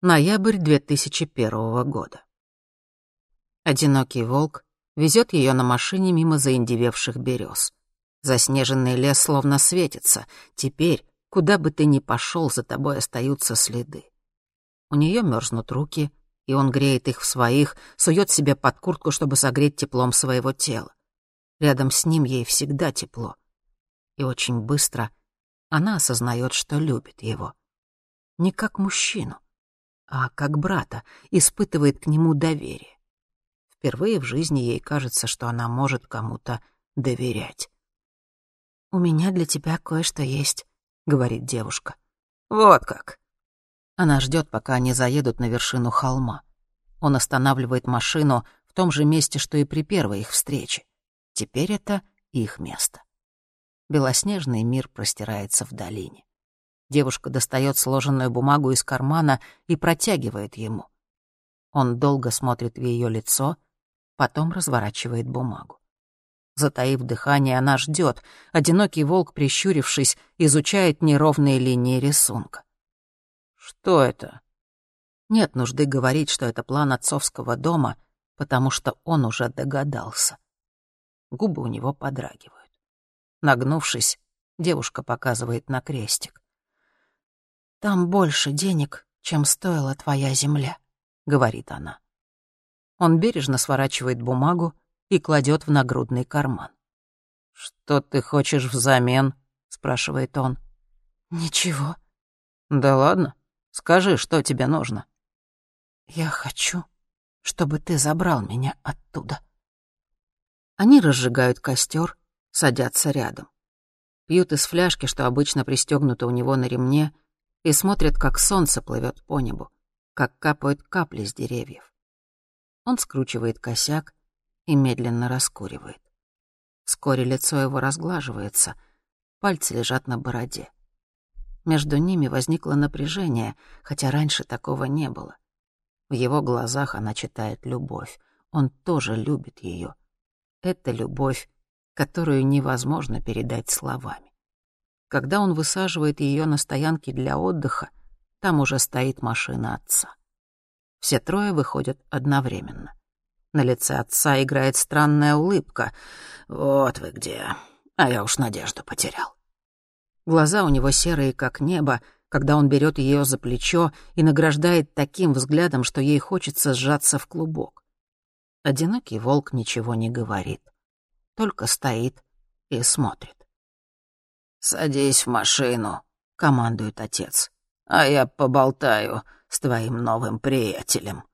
Ноябрь 2001 года. Одинокий волк везет ее на машине мимо заиндевевших берез. Заснеженный лес словно светится. Теперь, куда бы ты ни пошел, за тобой остаются следы. У нее мерзнут руки, и он греет их в своих, сует себе под куртку, чтобы согреть теплом своего тела. Рядом с ним ей всегда тепло. И очень быстро она осознает, что любит его. Не как мужчину, а как брата, испытывает к нему доверие. Впервые в жизни ей кажется, что она может кому-то доверять. «У меня для тебя кое-что есть», — говорит девушка. «Вот как». Она ждет, пока они заедут на вершину холма. Он останавливает машину в том же месте, что и при первой их встрече. Теперь это их место. Белоснежный мир простирается в долине. Девушка достает сложенную бумагу из кармана и протягивает ему. Он долго смотрит в ее лицо, потом разворачивает бумагу. Затаив дыхание, она ждет. Одинокий волк, прищурившись, изучает неровные линии рисунка. «Что это?» Нет нужды говорить, что это план отцовского дома, потому что он уже догадался. Губы у него подрагивают. Нагнувшись, девушка показывает на крестик. «Там больше денег, чем стоила твоя земля», — говорит она. Он бережно сворачивает бумагу и кладет в нагрудный карман. «Что ты хочешь взамен?» — спрашивает он. «Ничего». «Да ладно. Скажи, что тебе нужно». «Я хочу, чтобы ты забрал меня оттуда». Они разжигают костер, садятся рядом. Пьют из фляжки, что обычно пристегнуто у него на ремне, и смотрят, как солнце плывет по небу, как капают капли с деревьев. Он скручивает косяк и медленно раскуривает. Вскоре лицо его разглаживается, пальцы лежат на бороде. Между ними возникло напряжение, хотя раньше такого не было. В его глазах она читает любовь. Он тоже любит ее. Это любовь, которую невозможно передать словами. Когда он высаживает ее на стоянке для отдыха, там уже стоит машина отца. Все трое выходят одновременно. На лице отца играет странная улыбка. «Вот вы где. А я уж надежду потерял». Глаза у него серые, как небо, когда он берет ее за плечо и награждает таким взглядом, что ей хочется сжаться в клубок. Одинокий волк ничего не говорит, только стоит и смотрит. «Садись в машину», — командует отец, «а я поболтаю с твоим новым приятелем».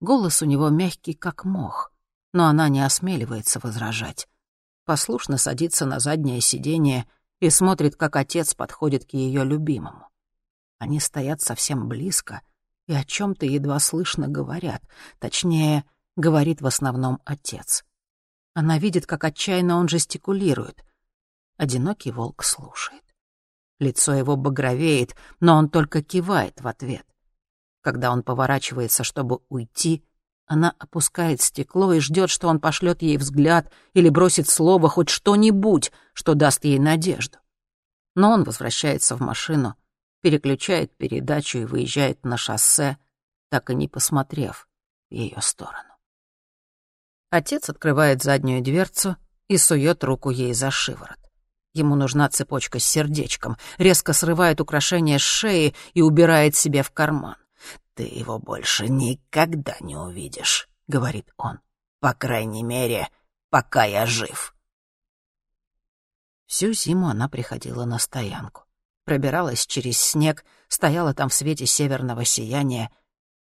Голос у него мягкий, как мох, но она не осмеливается возражать. Послушно садится на заднее сиденье и смотрит, как отец подходит к ее любимому. Они стоят совсем близко и о чем то едва слышно говорят, точнее, говорит в основном отец. Она видит, как отчаянно он жестикулирует — Одинокий волк слушает. Лицо его багровеет, но он только кивает в ответ. Когда он поворачивается, чтобы уйти, она опускает стекло и ждет, что он пошлет ей взгляд или бросит слово, хоть что-нибудь, что даст ей надежду. Но он возвращается в машину, переключает передачу и выезжает на шоссе, так и не посмотрев в ее сторону. Отец открывает заднюю дверцу и сует руку ей за шиворот. Ему нужна цепочка с сердечком, резко срывает украшение с шеи и убирает себе в карман. «Ты его больше никогда не увидишь», — говорит он. «По крайней мере, пока я жив». Всю зиму она приходила на стоянку. Пробиралась через снег, стояла там в свете северного сияния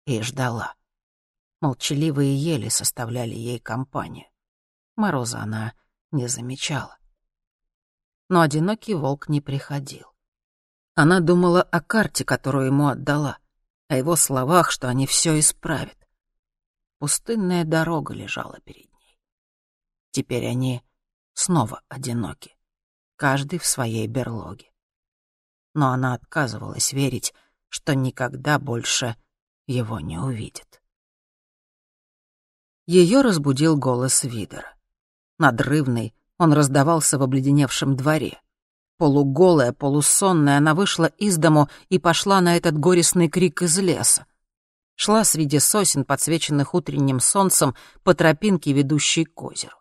и ждала. Молчаливые ели составляли ей компанию. Мороза она не замечала но одинокий волк не приходил. Она думала о карте, которую ему отдала, о его словах, что они все исправят. Пустынная дорога лежала перед ней. Теперь они снова одиноки, каждый в своей берлоге. Но она отказывалась верить, что никогда больше его не увидит. Ее разбудил голос Видера. Надрывный, он раздавался в обледеневшем дворе. Полуголая, полусонная, она вышла из дому и пошла на этот горестный крик из леса. Шла среди сосен, подсвеченных утренним солнцем, по тропинке, ведущей к озеру.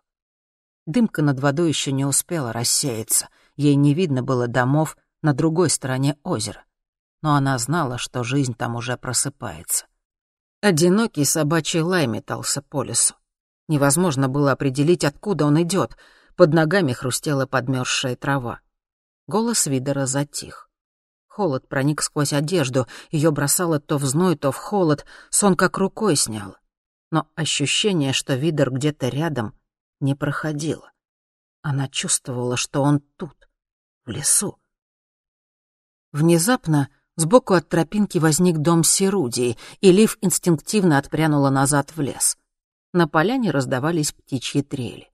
Дымка над водой еще не успела рассеяться, ей не видно было домов на другой стороне озера. Но она знала, что жизнь там уже просыпается. Одинокий собачий лай метался по лесу. Невозможно было определить, откуда он идет. Под ногами хрустела подмерзшая трава. Голос Видера затих. Холод проник сквозь одежду, ее бросало то в зной, то в холод, сон как рукой снял. Но ощущение, что Видер где-то рядом, не проходило. Она чувствовала, что он тут, в лесу. Внезапно сбоку от тропинки возник дом Серудии, и Лив инстинктивно отпрянула назад в лес. На поляне раздавались птичьи трели.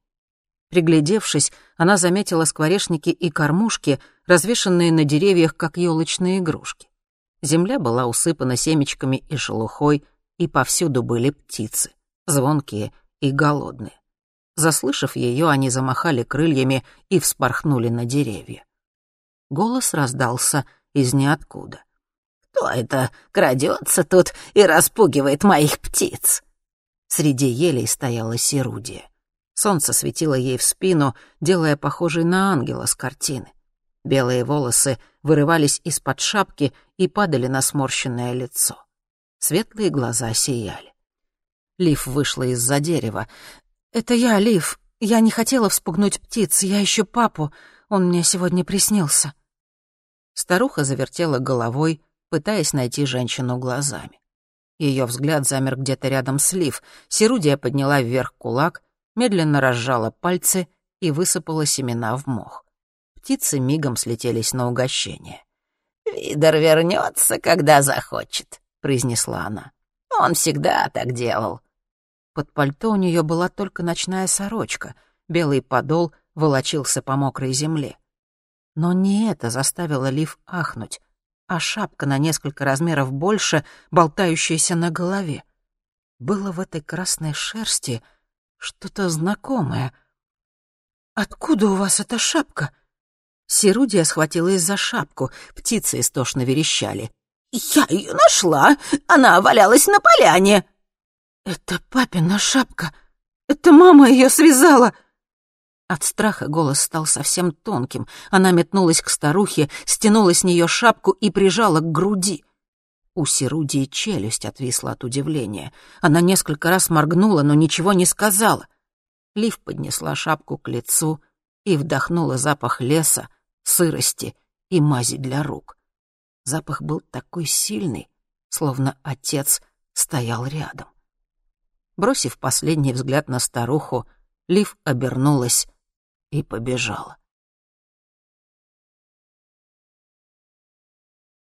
Приглядевшись, она заметила скворечники и кормушки, развешанные на деревьях, как елочные игрушки. Земля была усыпана семечками и шелухой, и повсюду были птицы, звонкие и голодные. Заслышав ее, они замахали крыльями и вспорхнули на деревья. Голос раздался из ниоткуда. «Кто это крадется тут и распугивает моих птиц?» Среди елей стояла Серудия. Солнце светило ей в спину, делая похожей на ангела с картины. Белые волосы вырывались из-под шапки и падали на сморщенное лицо. Светлые глаза сияли. Лив вышла из-за дерева. «Это я, Лив. Я не хотела вспугнуть птиц. Я ищу папу. Он мне сегодня приснился». Старуха завертела головой, пытаясь найти женщину глазами. Ее взгляд замер где-то рядом с Лив. Серудия подняла вверх кулак, медленно разжала пальцы и высыпала семена в мох. Птицы мигом слетелись на угощение. «Видер вернется, когда захочет», — произнесла она. «Он всегда так делал». Под пальто у нее была только ночная сорочка, белый подол волочился по мокрой земле. Но не это заставило Лив ахнуть, а шапка на несколько размеров больше, болтающаяся на голове. Было в этой красной шерсти — что-то знакомое. «Откуда у вас эта шапка?» Серудия схватилась за шапку, птицы истошно верещали. «Я ее нашла! Она валялась на поляне!» «Это папина шапка! Это мама ее связала!» От страха голос стал совсем тонким. Она метнулась к старухе, стянула с нее шапку и прижала к груди. У Серудии челюсть отвисла от удивления. Она несколько раз моргнула, но ничего не сказала. Лив поднесла шапку к лицу и вдохнула запах леса, сырости и мази для рук. Запах был такой сильный, словно отец стоял рядом. Бросив последний взгляд на старуху, Лив обернулась и побежала.